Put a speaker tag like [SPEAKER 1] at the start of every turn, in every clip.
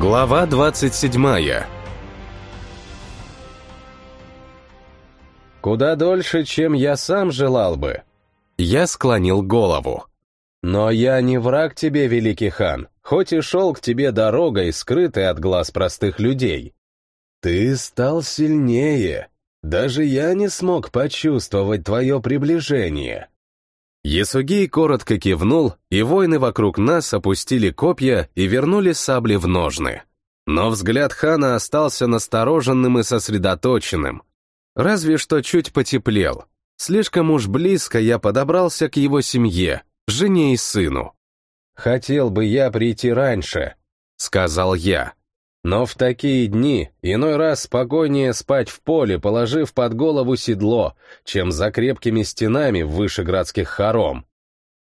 [SPEAKER 1] Глава 27
[SPEAKER 2] Куда дольше, чем я сам желал бы.
[SPEAKER 1] Я склонил голову.
[SPEAKER 2] Но я не враг тебе, великий хан, хоть и шел к тебе дорогой, скрытой от глаз простых людей. Ты стал сильнее. Даже я не смог почувствовать твое приближение.
[SPEAKER 1] Ясугей коротко кивнул, и воины вокруг нас опустили копья и вернули сабли в ножны. Но взгляд хана остался настороженным и сосредоточенным. Разве что чуть потеплел. Слишком уж близко я подобрался к его семье, жене и сыну.
[SPEAKER 2] «Хотел бы я прийти раньше», — сказал я. Но в такие дни иной раз спокойнее спать в поле, положив под голову седло, чем за крепкими стенами в вышеградских хором.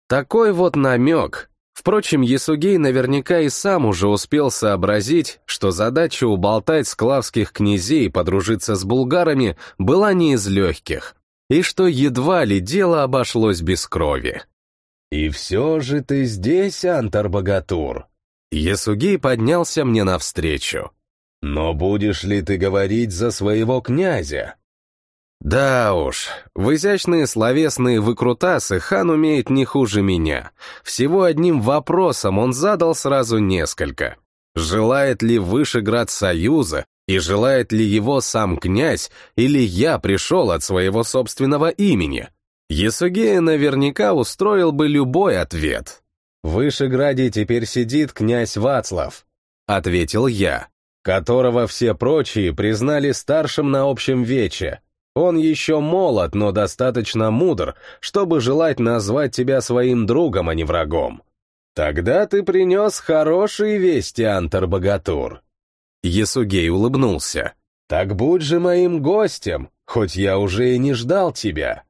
[SPEAKER 1] Такой вот намек. Впрочем, Ясугей наверняка и сам уже успел сообразить, что задача уболтать склавских князей и подружиться с булгарами была не из легких, и что едва ли дело обошлось без крови.
[SPEAKER 2] «И все же ты здесь, Антар-богатур»,
[SPEAKER 1] Ясугей поднялся мне навстречу.
[SPEAKER 2] «Но будешь ли ты говорить за своего князя?»
[SPEAKER 1] Да уж, в изящные словесные выкрутасы хан умеет не хуже меня. Всего одним вопросом он задал сразу несколько. Желает ли Вышеград Союза, и желает ли его сам князь, или я пришел от своего собственного имени? Ясугея наверняка устроил бы любой ответ.
[SPEAKER 2] «В Вышеграде теперь сидит князь Вацлав», — ответил я, которого все прочие признали старшим на общем вече. Он еще молод, но достаточно мудр, чтобы желать назвать тебя своим другом, а не врагом. Тогда ты принес хорошие вести, Антар-богатур.
[SPEAKER 1] Ясугей улыбнулся.
[SPEAKER 2] Так будь же моим гостем, хоть я уже и не ждал тебя.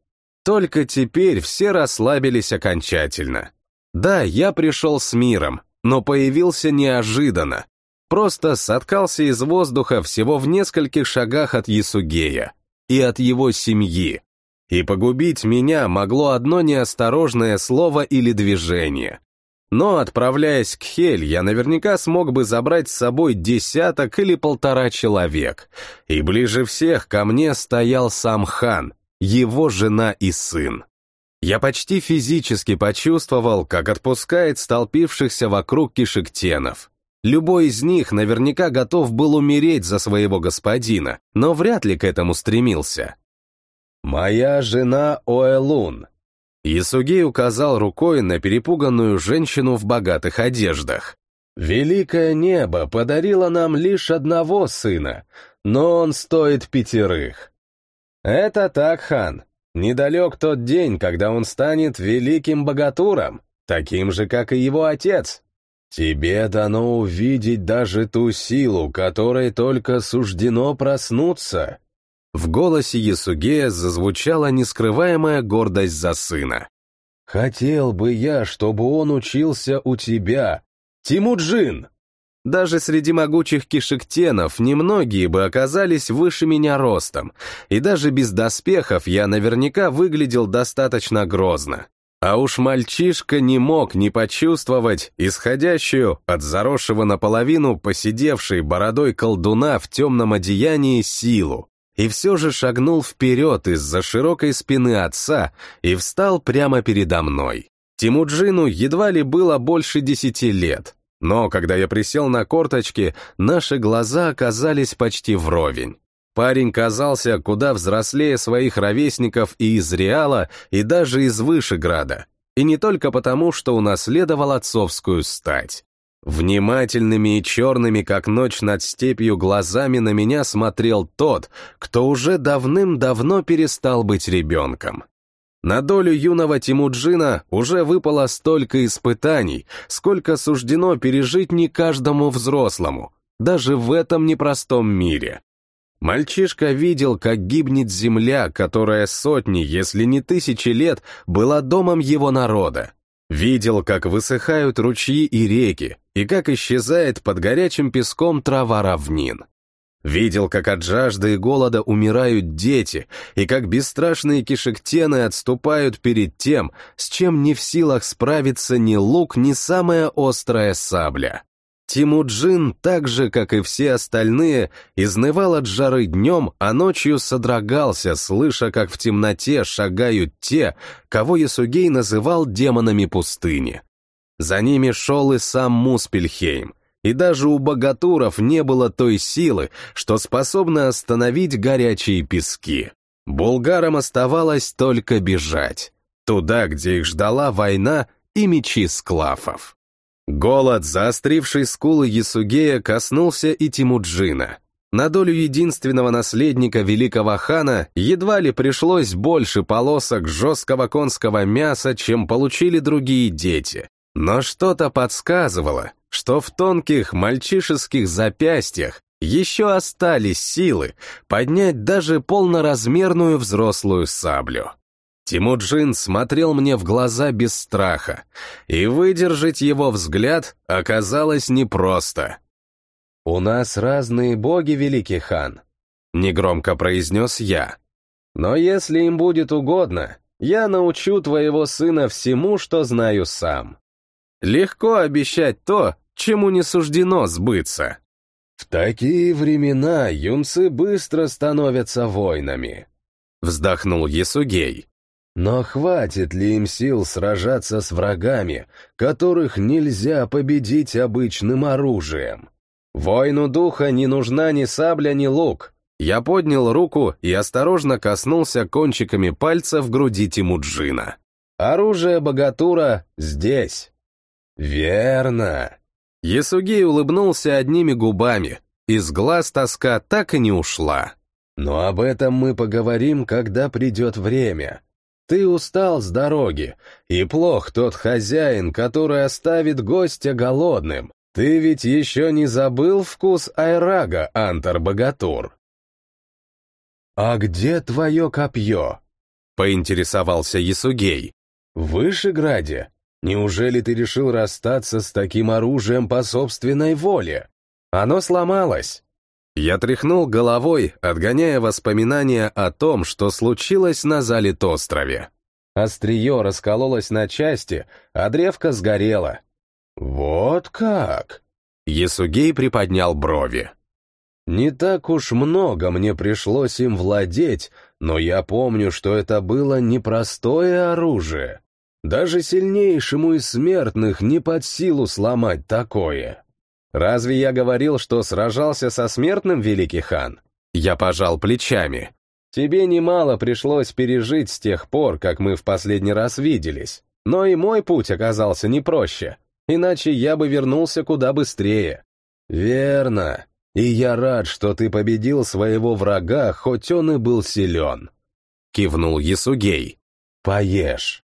[SPEAKER 1] Только теперь все расслабились окончательно. Да, я пришел с миром, но появился неожиданно. Просто соткался из воздуха всего в нескольких шагах от Ясугея и от его семьи. И погубить меня могло одно неосторожное слово или движение. Но, отправляясь к Хель, я наверняка смог бы забрать с собой десяток или полтора человек. И ближе всех ко мне стоял сам хан, его жена и сын. Я почти физически почувствовал, как отпускает столпившихся вокруг кишектенов. Любой из них наверняка готов был умереть за своего господина, но вряд ли к этому стремился.
[SPEAKER 2] «Моя жена Оэлун»,
[SPEAKER 1] Исугей указал рукой на перепуганную женщину в богатых одеждах.
[SPEAKER 2] «Великое небо подарило нам лишь одного сына, но он стоит пятерых». «Это так, хан, Недалек тот день, когда он станет великим богатуром, таким же, как и его отец. Тебе дано увидеть даже ту силу, которой только суждено проснуться.
[SPEAKER 1] В голосе Ясугея зазвучала нескрываемая гордость за сына.
[SPEAKER 2] «Хотел бы я, чтобы он учился у тебя, Тимуджин!»
[SPEAKER 1] Даже среди могучих кишектенов немногие бы оказались выше меня ростом, и даже без доспехов я наверняка выглядел достаточно грозно. А уж мальчишка не мог не почувствовать исходящую от заросшего наполовину посидевшей бородой колдуна в темном одеянии силу, и все же шагнул вперед из-за широкой спины отца и встал прямо передо мной. Тимуджину едва ли было больше десяти лет, но когда я присел на корточки, наши глаза оказались почти вровень. Парень казался куда взрослее своих ровесников и из Реала, и даже из Вышеграда. И не только потому, что унаследовал отцовскую стать. Внимательными и черными, как ночь над степью, глазами на меня смотрел тот, кто уже давным-давно перестал быть ребенком. На долю юного Тимуджина уже выпало столько испытаний, сколько суждено пережить не каждому взрослому, даже в этом непростом мире. Мальчишка видел, как гибнет земля, которая сотни, если не тысячи лет, была домом его народа. Видел, как высыхают ручьи и реки, и как исчезает под горячим песком трава равнин. Видел, как от жажды и голода умирают дети, и как бесстрашные кишектены отступают перед тем, с чем не в силах справиться ни лук, ни самая острая сабля. Тимуджин, так же, как и все остальные, изнывал от жары днем, а ночью содрогался, слыша, как в темноте шагают те, кого Ясугей называл демонами пустыни. За ними шел и сам Муспельхейм, и даже у богатуров не было той силы, что способна остановить горячие пески. Булгарам оставалось только бежать, туда, где их ждала война и мечи склафов. Голод, заостривший скулы Ясугея, коснулся и Тимуджина. На долю единственного наследника великого хана едва ли пришлось больше полосок жесткого конского мяса, чем получили другие дети. Но что-то подсказывало, что в тонких мальчишеских запястьях еще остались силы поднять даже полноразмерную взрослую саблю. Тимуджин смотрел мне в глаза без страха, и выдержать его взгляд оказалось непросто. «У нас разные боги, великий хан», — негромко произнес я. «Но если им будет угодно, я научу твоего сына всему, что знаю сам. Легко обещать то, чему не суждено сбыться». «В такие времена юнцы быстро становятся воинами», — вздохнул Ясугей. Но хватит ли им сил сражаться с врагами, которых нельзя победить обычным оружием? Воину духа не нужна ни сабля, ни лук. Я поднял руку и осторожно коснулся кончиками пальцев груди Тимуджина. Оружие богатура здесь. Верно. Ясугей улыбнулся одними губами. Из глаз тоска так и не ушла. Но об этом мы поговорим, когда придет время. Ты устал с дороги, и плох тот хозяин, который оставит гостя голодным. Ты ведь еще не забыл вкус айрага, Антар-богатур. «А где твое копье?» — поинтересовался Ясугей. «В Вышеграде? Неужели ты решил расстаться с таким оружием по собственной воле? Оно сломалось. Я тряхнул головой, отгоняя воспоминания о том, что случилось на залит острове. Острие раскололось на части, а древко сгорело. «Вот как?» Ясугей приподнял брови. «Не так уж много мне пришлось им владеть, но я помню, что это было непростое оружие. Даже сильнейшему из смертных не под силу сломать такое». Разве я говорил, что сражался со смертным, великий хан? Я пожал плечами. Тебе немало пришлось пережить с тех пор, как мы в последний раз виделись. Но и мой путь оказался не проще, иначе я бы вернулся куда быстрее. Верно. И я рад, что ты победил своего врага, хоть он и был силен. Кивнул Ясугей. Поешь.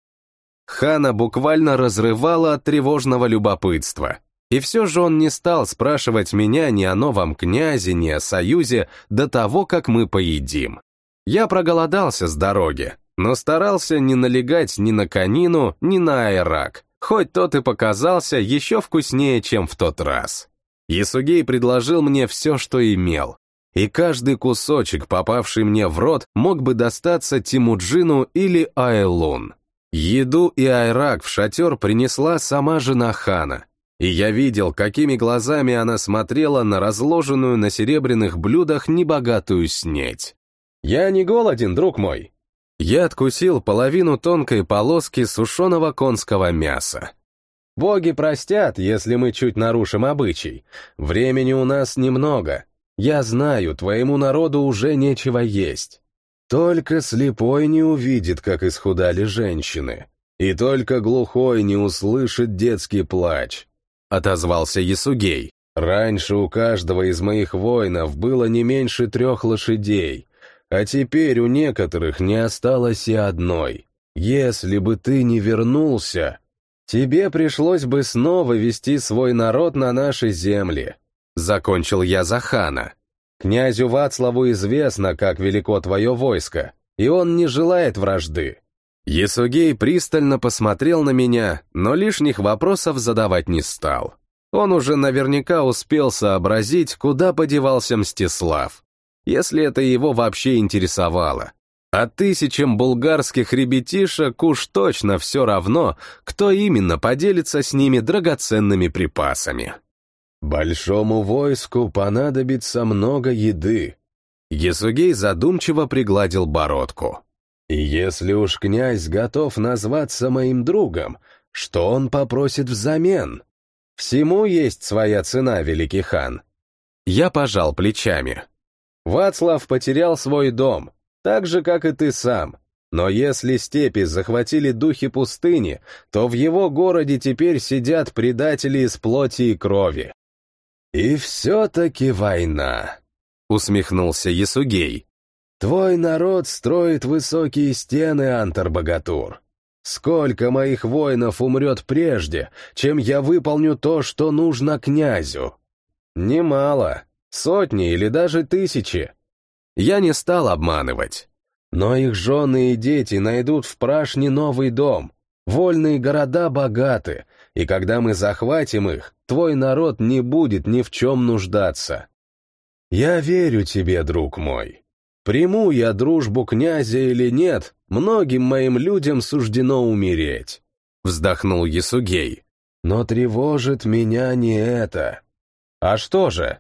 [SPEAKER 1] Хана буквально разрывала от тревожного любопытства. И все же он не стал спрашивать меня ни о новом князе, ни о союзе до того, как мы поедим. Я проголодался с дороги, но старался не налегать ни на конину, ни на айрак, хоть тот и показался еще вкуснее, чем в тот раз. Ясугей предложил мне все, что имел, и каждый кусочек, попавший мне в рот, мог бы достаться Тимуджину или Айлун. Еду и айрак в шатер принесла сама жена хана, и я видел, какими глазами она смотрела на разложенную на серебряных блюдах небогатую снеть. «Я не голоден, друг мой!» Я откусил половину тонкой полоски сушеного конского мяса. «Боги простят, если мы чуть нарушим обычай. Времени у нас немного. Я знаю, твоему народу уже нечего есть. Только слепой не увидит, как исхудали женщины. И только глухой не услышит детский плач. — отозвался Ясугей. «Раньше у каждого из моих воинов было не меньше трех лошадей, а теперь у некоторых не осталось и одной. Если бы ты не вернулся, тебе пришлось бы снова вести свой народ на наши земли», — закончил я за хана. «Князю Вацлаву известно, как велико твое войско, и он не желает вражды. Ясугей пристально посмотрел на меня, но лишних вопросов задавать не стал. Он уже наверняка успел сообразить, куда подевался Мстислав, если это его вообще интересовало. А тысячам булгарских ребятишек уж точно все равно, кто именно поделится с ними драгоценными припасами.
[SPEAKER 2] Большому войску понадобится много еды.
[SPEAKER 1] Ясугей задумчиво пригладил бородку.
[SPEAKER 2] Если уж князь готов назваться моим другом, что он попросит взамен? Всему есть своя цена, великий хан.
[SPEAKER 1] Я пожал плечами.
[SPEAKER 2] Вацлав потерял свой дом, так же, как и ты сам. Но если степи захватили духи пустыни, то в его городе теперь сидят предатели из плоти и крови. «И все-таки война», — усмехнулся Ясугей. «Твой народ строит высокие стены, Антар-Богатур. Сколько моих воинов умрет прежде, чем я выполню то, что нужно князю? Немало, сотни или даже тысячи.
[SPEAKER 1] Я не стал обманывать.
[SPEAKER 2] Но их жены и дети найдут в Прашне новый дом. Вольные города богаты, и когда мы захватим их, твой народ не будет ни в чем нуждаться. Я верю тебе, друг мой. Приму я дружбу князя или нет, многим моим людям суждено умереть. Вздохнул Ясугей. Но тревожит меня не это. А что же?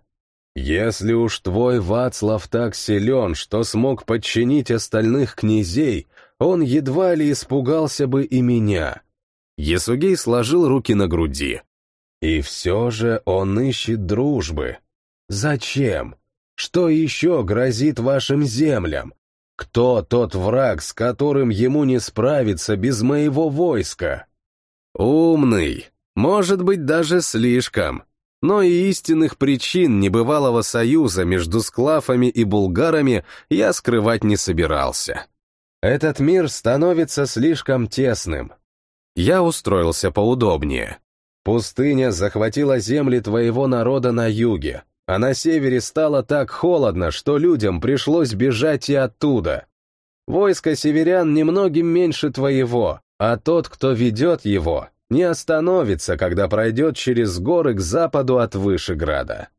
[SPEAKER 2] Если уж твой Вацлав так силен, что смог подчинить остальных князей, он едва ли испугался бы и меня.
[SPEAKER 1] Ясугей сложил руки на груди.
[SPEAKER 2] И все же он ищет дружбы. Зачем? Что еще грозит вашим землям? Кто тот враг, с которым ему не справиться без моего войска?
[SPEAKER 1] Умный, может быть, даже слишком. Но и истинных причин небывалого союза между склафами и булгарами я скрывать не собирался.
[SPEAKER 2] Этот мир становится слишком тесным.
[SPEAKER 1] Я устроился поудобнее.
[SPEAKER 2] Пустыня захватила земли твоего народа на юге, а на севере стало так холодно, что людям пришлось бежать и оттуда. Войско северян немногим меньше твоего, а тот, кто ведет его, не остановится, когда пройдет через горы к западу от Вышеграда.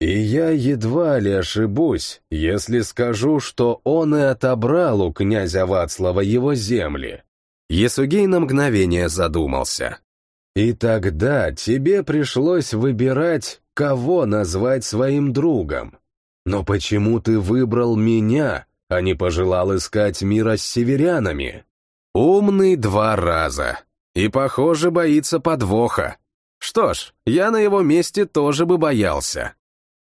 [SPEAKER 2] И я едва ли ошибусь, если скажу, что он и отобрал у князя Вацлава его земли.
[SPEAKER 1] Есугей на мгновение задумался.
[SPEAKER 2] И тогда тебе пришлось выбирать, кого назвать своим другом. Но почему ты выбрал меня, а не пожелал искать мира с северянами?
[SPEAKER 1] Умный два раза, и, похоже, боится подвоха. Что ж, я на его месте тоже бы боялся.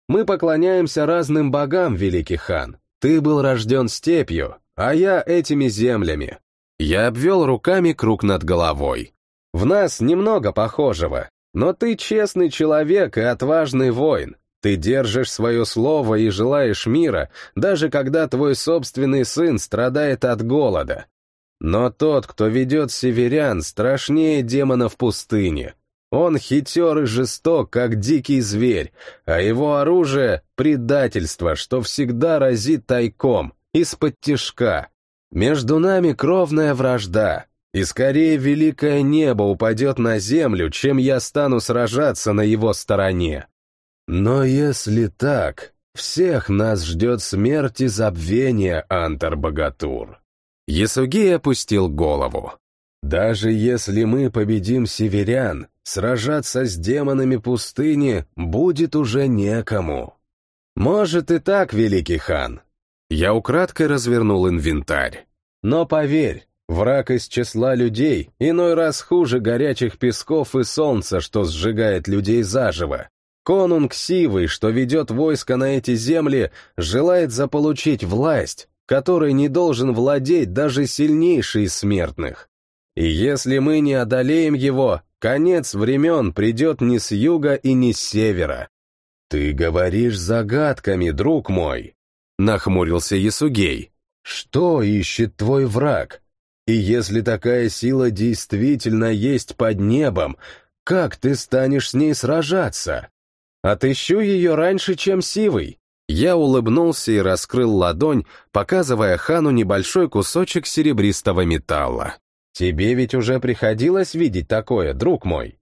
[SPEAKER 2] Мы поклоняемся разным богам, великий хан. Ты был рожден степью, а я этими землями.
[SPEAKER 1] Я обвел руками круг над головой.
[SPEAKER 2] В нас немного похожего, но ты честный человек и отважный воин. Ты держишь свое слово и желаешь мира, даже когда твой собственный сын страдает от голода. Но тот, кто ведет северян, страшнее демона в пустыне. Он хитер и жесток, как дикий зверь, а его оружие — предательство, что всегда разит тайком, из-под тишка. Между нами кровная вражда, и скорее великое небо упадет на землю, чем я стану сражаться на его стороне. Но если так, всех нас ждет смерть и забвение, Антар-Богатур.
[SPEAKER 1] Ясугей опустил голову.
[SPEAKER 2] «Даже если мы победим северян, сражаться с демонами пустыни будет уже некому. Может и так, великий хан».
[SPEAKER 1] Я украдкой развернул инвентарь.
[SPEAKER 2] «Но поверь, враг из числа людей иной раз хуже горячих песков и солнца, что сжигает людей заживо. Конунг Сивый, что ведет войско на эти земли, желает заполучить власть, которой не должен владеть даже сильнейший из смертных. И если мы не одолеем его, конец времен придет не с юга и не с севера. Ты говоришь загадками, друг мой, — нахмурился Ясугей. Что ищет твой враг? И если такая сила действительно есть под небом, как ты станешь с ней сражаться? Отыщу ее раньше, чем Сивый.
[SPEAKER 1] Я улыбнулся и раскрыл ладонь, показывая хану небольшой кусочек серебристого металла.
[SPEAKER 2] «Тебе ведь уже приходилось видеть такое, друг мой?»